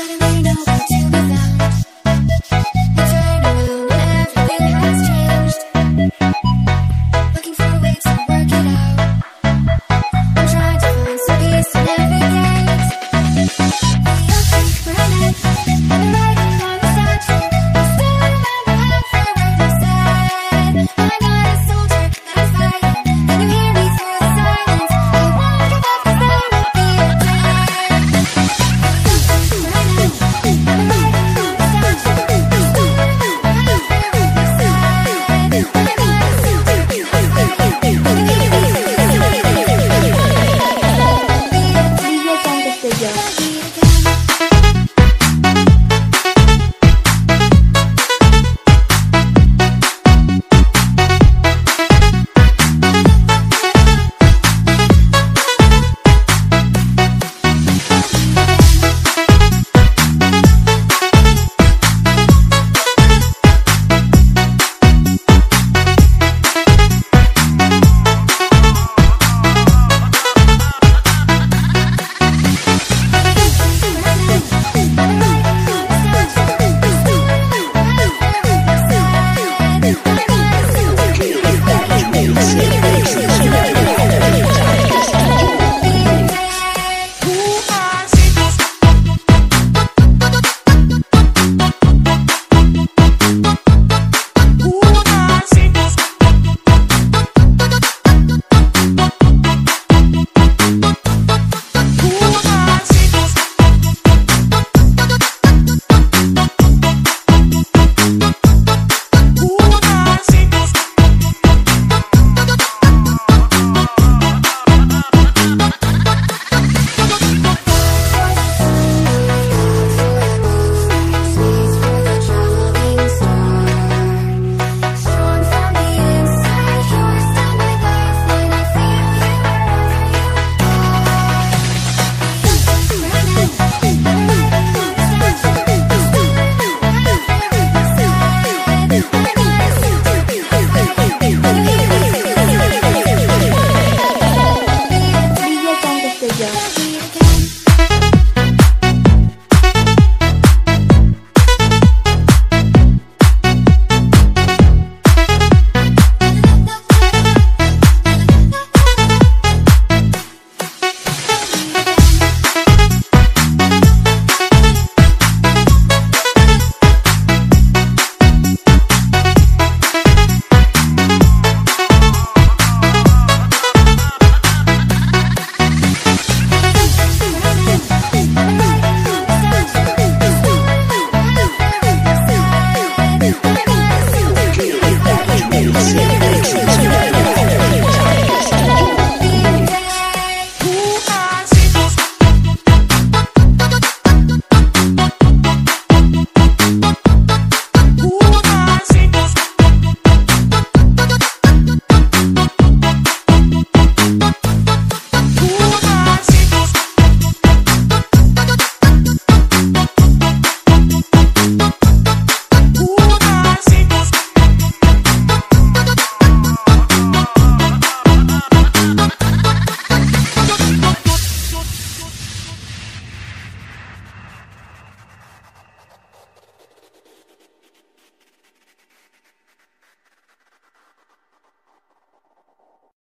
suddenly know